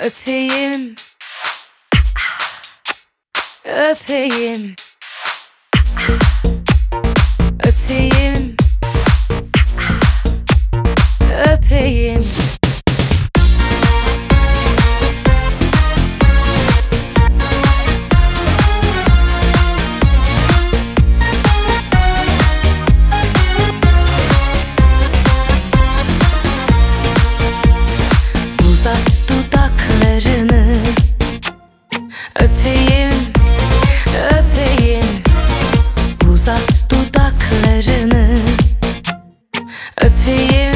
Öpeyim. Öpeyim disappear.